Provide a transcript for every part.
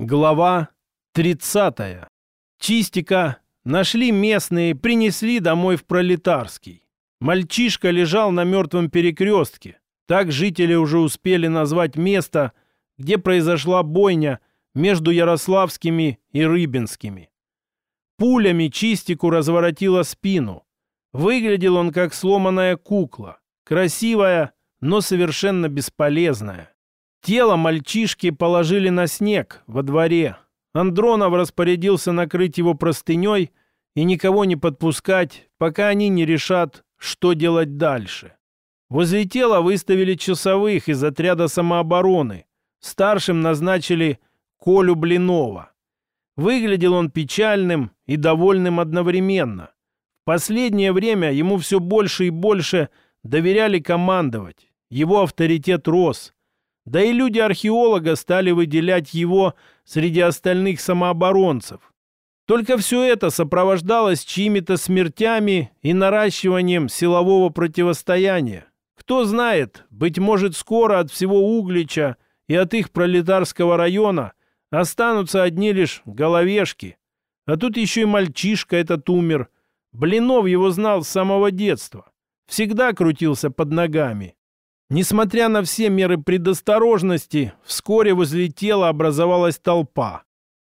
Глава 30. Чистика нашли местные, принесли домой в Пролетарский. Мальчишка лежал на мертвом перекрестке. Так жители уже успели назвать место, где произошла бойня между Ярославскими и Рыбинскими. Пулями Чистику разворотила спину. Выглядел он как сломанная кукла. Красивая, но совершенно бесполезная. Тело мальчишки положили на снег во дворе. Андронов распорядился накрыть его простыней и никого не подпускать, пока они не решат, что делать дальше. Возле тела выставили часовых из отряда самообороны. Старшим назначили Колю Блинова. Выглядел он печальным и довольным одновременно. В последнее время ему все больше и больше доверяли командовать. Его авторитет рос – да и люди археолога стали выделять его среди остальных самооборонцев. Только все это сопровождалось чьими-то смертями и наращиванием силового противостояния. Кто знает, быть может, скоро от всего Углича и от их пролетарского района останутся одни лишь головешки. А тут еще и мальчишка этот умер. Блинов его знал с самого детства. Всегда крутился под ногами. Несмотря на все меры предосторожности, вскоре возле тела образовалась толпа.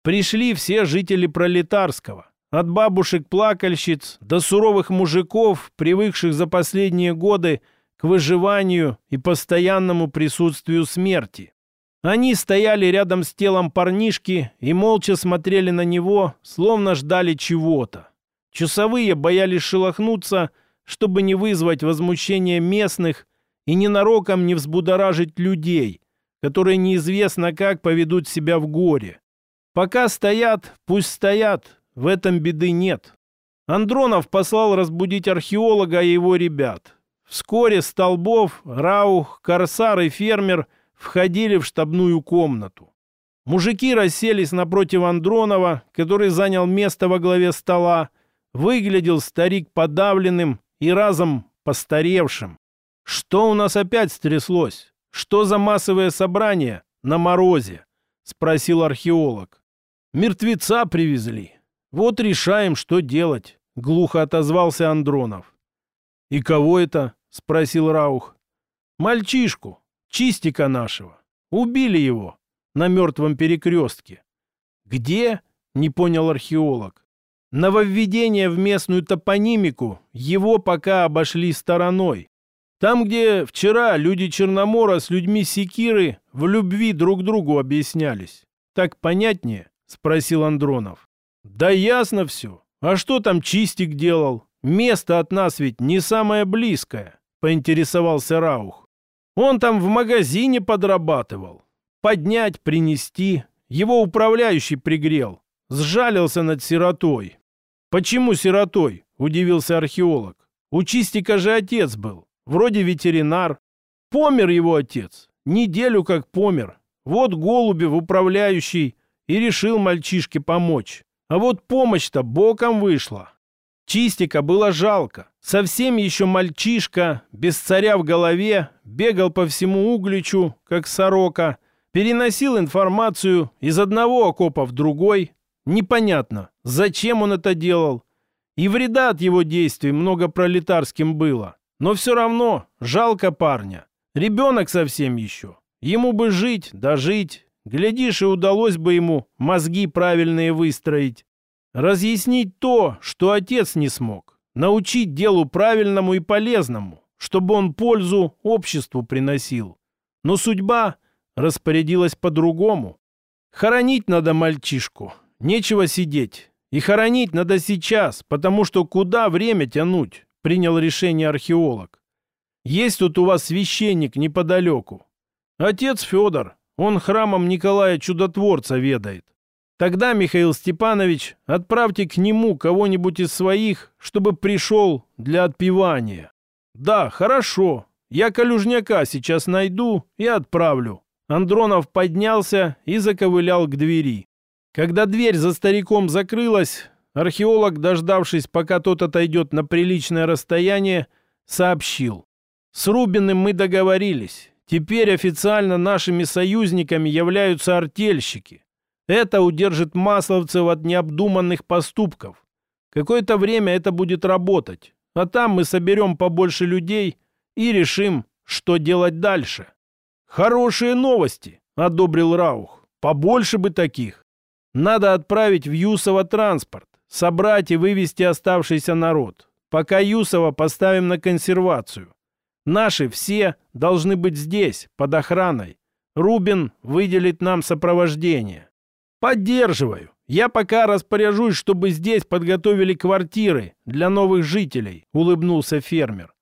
Пришли все жители Пролетарского. От бабушек-плакальщиц до суровых мужиков, привыкших за последние годы к выживанию и постоянному присутствию смерти. Они стояли рядом с телом парнишки и молча смотрели на него, словно ждали чего-то. Часовые боялись шелохнуться, чтобы не вызвать возмущение местных и ненароком не взбудоражить людей, которые неизвестно как поведут себя в горе. Пока стоят, пусть стоят, в этом беды нет. Андронов послал разбудить археолога и его ребят. Вскоре Столбов, Раух, Корсар и фермер входили в штабную комнату. Мужики расселись напротив Андронова, который занял место во главе стола. Выглядел старик подавленным и разом постаревшим. Что у нас опять стряслось? Что за массовое собрание на морозе? Спросил археолог. Мертвеца привезли. Вот решаем, что делать. Глухо отозвался Андронов. И кого это? Спросил Раух. Мальчишку, чистика нашего. Убили его на мертвом перекрестке. Где? Не понял археолог. Нововведение в местную топонимику его пока обошли стороной. Там, где вчера люди Черномора с людьми Секиры в любви друг другу объяснялись. Так понятнее? Спросил Андронов. Да ясно все. А что там Чистик делал? Место от нас ведь не самое близкое, поинтересовался Раух. Он там в магазине подрабатывал. Поднять, принести. Его управляющий пригрел. Сжалился над сиротой. Почему сиротой? Удивился археолог. У Чистика же отец был вроде ветеринар. Помер его отец, неделю как помер. Вот Голубев, управляющий, и решил мальчишке помочь. А вот помощь-то боком вышла. Чистика было жалко. Совсем еще мальчишка, без царя в голове, бегал по всему Угличу, как сорока, переносил информацию из одного окопа в другой. Непонятно, зачем он это делал. И вреда от его действий много пролетарским было. Но все равно жалко парня. Ребенок совсем еще. Ему бы жить, да. Глядишь, и удалось бы ему мозги правильные выстроить. Разъяснить то, что отец не смог. Научить делу правильному и полезному, чтобы он пользу обществу приносил. Но судьба распорядилась по-другому. Хоронить надо мальчишку. Нечего сидеть. И хоронить надо сейчас, потому что куда время тянуть? Принял решение археолог. Есть тут у вас священник неподалеку. Отец Федор, он храмом Николая Чудотворца ведает. Тогда, Михаил Степанович, отправьте к нему кого-нибудь из своих, чтобы пришел для отпевания. Да, хорошо. Я Калюжняка сейчас найду и отправлю. Андронов поднялся и заковылял к двери. Когда дверь за стариком закрылась, Археолог, дождавшись, пока тот отойдет на приличное расстояние, сообщил. «С Рубиным мы договорились. Теперь официально нашими союзниками являются артельщики. Это удержит масловцев от необдуманных поступков. Какое-то время это будет работать, а там мы соберем побольше людей и решим, что делать дальше. Хорошие новости, одобрил Раух. Побольше бы таких. Надо отправить в Юсово транспорт, собрать и вывести оставшийся народ. Пока Юсова поставим на консервацию. Наши все должны быть здесь, под охраной. Рубин выделит нам сопровождение. Поддерживаю. Я пока распоряжусь, чтобы здесь подготовили квартиры для новых жителей, улыбнулся фермер.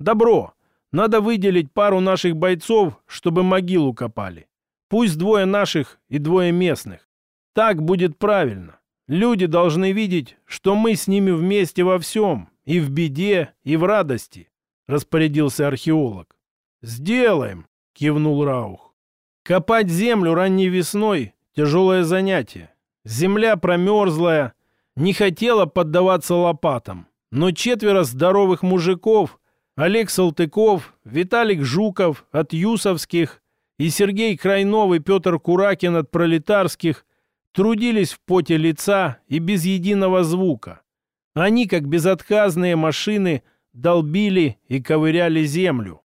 Добро. Надо выделить пару наших бойцов, чтобы могилу копали. Пусть двое наших и двое местных. Так будет правильно. Люди должны видеть, что мы с ними вместе во всем, и в беде, и в радости», — распорядился археолог. «Сделаем», — кивнул Раух. «Копать землю ранней весной — тяжелое занятие. Земля промерзлая, не хотела поддаваться лопатам. Но четверо здоровых мужиков — Олег Салтыков, Виталик Жуков от Юсовских и Сергей Крайнов и Петр Куракин от Пролетарских — трудились в поте лица и без единого звука. Они, как безотказные машины, долбили и ковыряли землю.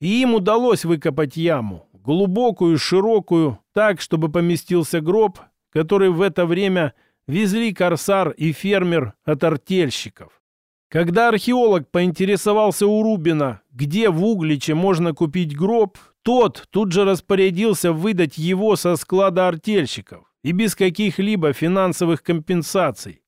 И им удалось выкопать яму, глубокую, широкую, так, чтобы поместился гроб, который в это время везли корсар и фермер от артельщиков. Когда археолог поинтересовался у Рубина, где в Угличе можно купить гроб, тот тут же распорядился выдать его со склада артельщиков и без каких-либо финансовых компенсаций.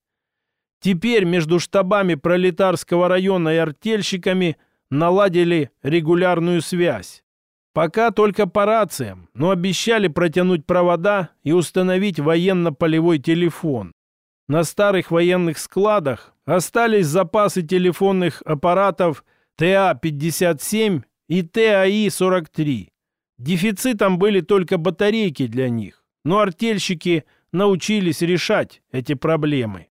Теперь между штабами пролетарского района и артельщиками наладили регулярную связь. Пока только по рациям, но обещали протянуть провода и установить военно-полевой телефон. На старых военных складах остались запасы телефонных аппаратов ТА-57 и ТАИ-43. Дефицитом были только батарейки для них, но артельщики научились решать эти проблемы.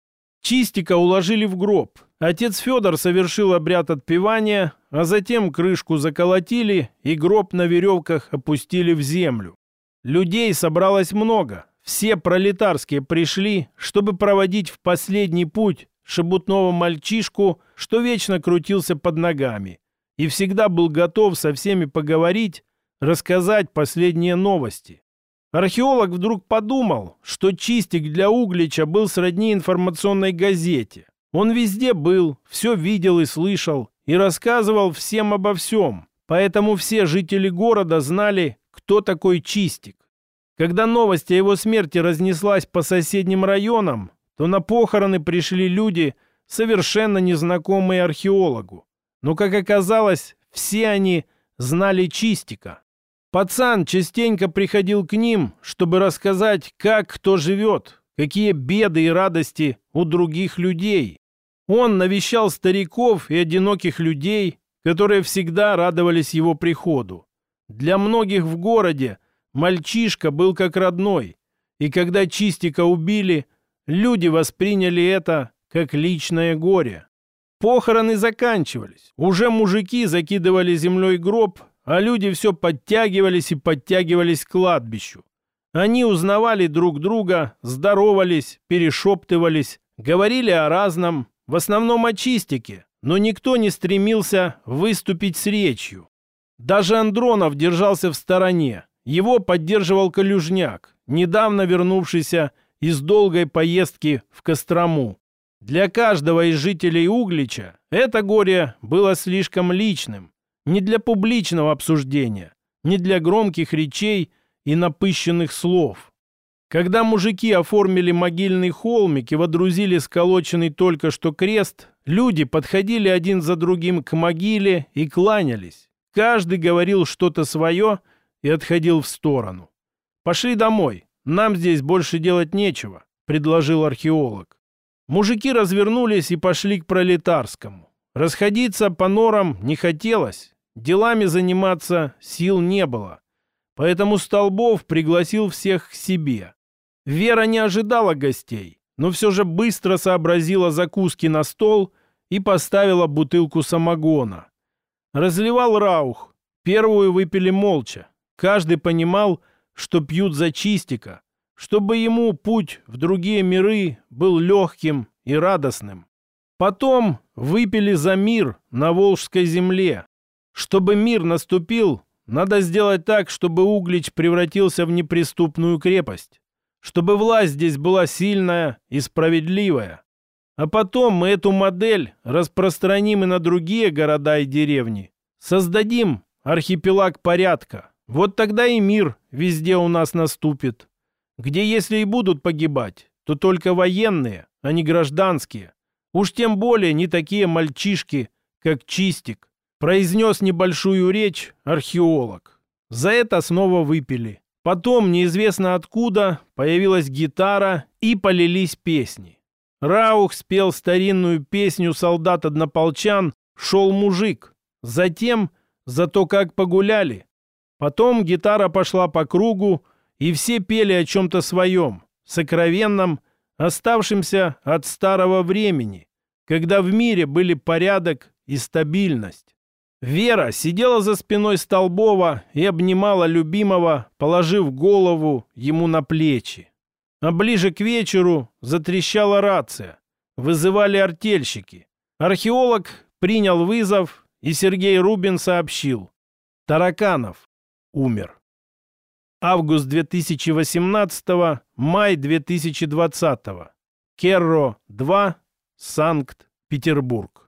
Чистика уложили в гроб. Отец Федор совершил обряд отпевания, а затем крышку заколотили и гроб на веревках опустили в землю. Людей собралось много. Все пролетарские пришли, чтобы проводить в последний путь шебутного мальчишку, что вечно крутился под ногами, и всегда был готов со всеми поговорить, рассказать последние новости. Археолог вдруг подумал, что чистик для Углича был сродни информационной газете. Он везде был, все видел и слышал, и рассказывал всем обо всем. Поэтому все жители города знали, кто такой чистик. Когда новость о его смерти разнеслась по соседним районам, то на похороны пришли люди, совершенно незнакомые археологу. Но, как оказалось, все они знали Чистика. Пацан частенько приходил к ним, чтобы рассказать, как кто живет, какие беды и радости у других людей. Он навещал стариков и одиноких людей, которые всегда радовались его приходу. Для многих в городе мальчишка был как родной, и когда Чистика убили, люди восприняли это как личное горе. Похороны заканчивались. Уже мужики закидывали землей гроб, а люди все подтягивались и подтягивались к кладбищу. Они узнавали друг друга, здоровались, перешептывались, говорили о разном, в основном о чистике, но никто не стремился выступить с речью. Даже Андронов держался в стороне. Его поддерживал Калюжняк, недавно вернувшийся из долгой поездки в Кострому. Для каждого из жителей Углича это горе было слишком личным, не для публичного обсуждения, не для громких речей и напыщенных слов. Когда мужики оформили могильный холмик и водрузили сколоченный только что крест, люди подходили один за другим к могиле и кланялись. Каждый говорил что-то свое и отходил в сторону. «Пошли домой, нам здесь больше делать нечего», — предложил археолог. Мужики развернулись и пошли к пролетарскому. Расходиться по норам не хотелось, Делами заниматься сил не было. Поэтому Столбов пригласил всех к себе. Вера не ожидала гостей, но все же быстро сообразила закуски на стол и поставила бутылку самогона. Разливал Раух. Первую выпили молча. Каждый понимал, что пьют за чистика, чтобы ему путь в другие миры был легким и радостным. Потом выпили за мир на Волжской земле. Чтобы мир наступил, надо сделать так, чтобы Углич превратился в неприступную крепость. Чтобы власть здесь была сильная и справедливая. А потом мы эту модель распространим и на другие города и деревни. Создадим архипелаг порядка. Вот тогда и мир везде у нас наступит. Где если и будут погибать, то только военные, а не гражданские. Уж тем более не такие мальчишки, как Чистик, произнес небольшую речь археолог. За это снова выпили. Потом, неизвестно откуда, появилась гитара и полились песни. Раух спел старинную песню солдат-однополчан «Шел мужик». Затем «За то, как погуляли». Потом гитара пошла по кругу, и все пели о чем-то своем, сокровенном, оставшемся от старого времени, когда в мире были порядок и стабильность. Вера сидела за спиной Столбова и обнимала любимого, положив голову ему на плечи. А ближе к вечеру затрещала рация. Вызывали артельщики. Археолог принял вызов, и Сергей Рубин сообщил. Тараканов умер. Август 2018, май 2020. Керро 2, Санкт-Петербург.